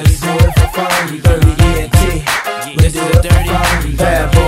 We do it for fun. Dirty ENT. We do it for fun. Bad boy.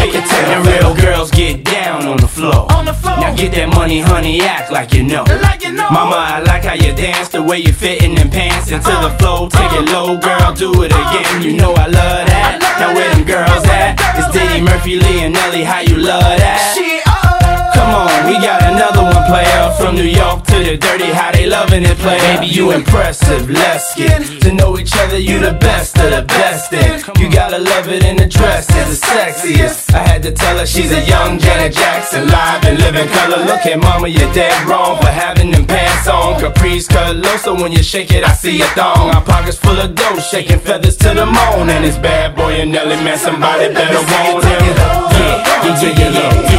Shake your tail And real girls get down on the floor. On the floor. Now get that money, honey, act like you know. Like you know. Mama, I like how you dance, the way you fit in them pants into the uh, flow. Take it uh, low, girl, uh, do it again. You know I love that. Now where them girls at? It's Diddy, Murphy, Lee, and Nelly. How you love that? She, from New York to the dirty. How they loving it, play? Baby, you impressive. Let's get to know each other. You the best of the best. And you gotta love it in the dress. Is the sexiest. I had to tell her she's a young Janet Jackson, live and living color. Look at mama, you're dead wrong for having them pants on. Capris cut low, so when you shake it, I see a thong. Our pockets full of dough, shaking feathers to the moon. And it's bad boy and Nelly, man, somebody better want him. Yeah, yeah, yeah, yeah, yeah.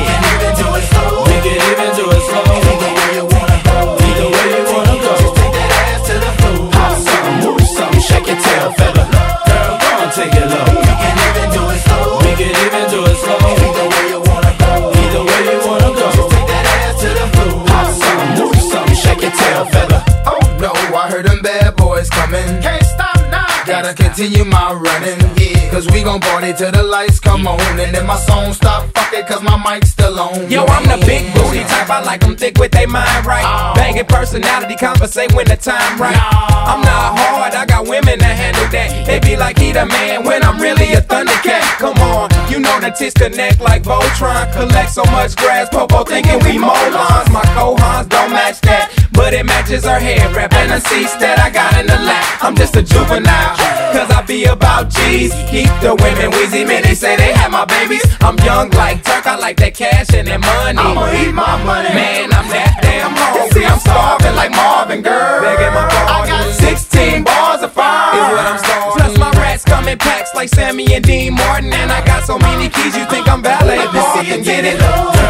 Continue my running, yeah. Cause we gon' party till the lights come on. And then my song stop, fuck it, cause my mic's still on. Yo, I'm the big booty type. I like them thick with they mind right. Oh. Banging personality, conversate when the time right. I'm not hard, I got women that handle that. They be like he the man when I'm really a thundercat. Come on, you know the tits connect like Voltron. Collect so much grass, Popo thinking we molons. My cohons don't match that, but it matches her hair wrap and the seats that I got in the lap. I'm just a juvenile, cause I be about G's. Keep the women wheezy, man. They say they have my babies. I'm young like Turk, I like that cash and that money. I'ma eat my money. Man, I'm that damn hungry. See, I'm starving like Marvin, girl. Begging my I got 16 bars of fire. Is what I'm starving. Plus my rats come in packs like Sammy and Dean Martin. And I got so many keys, you think I'm valet parking. Get it? Girl, go and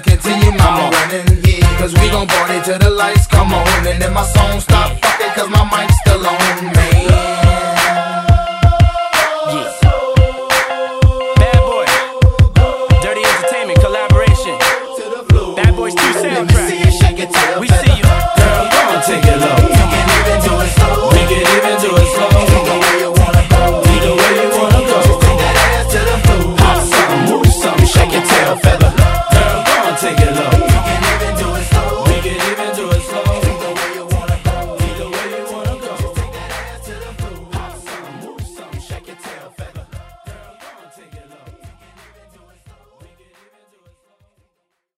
Continue my running, yeah. Cause we gon' party till the lights come on. And then my song stop.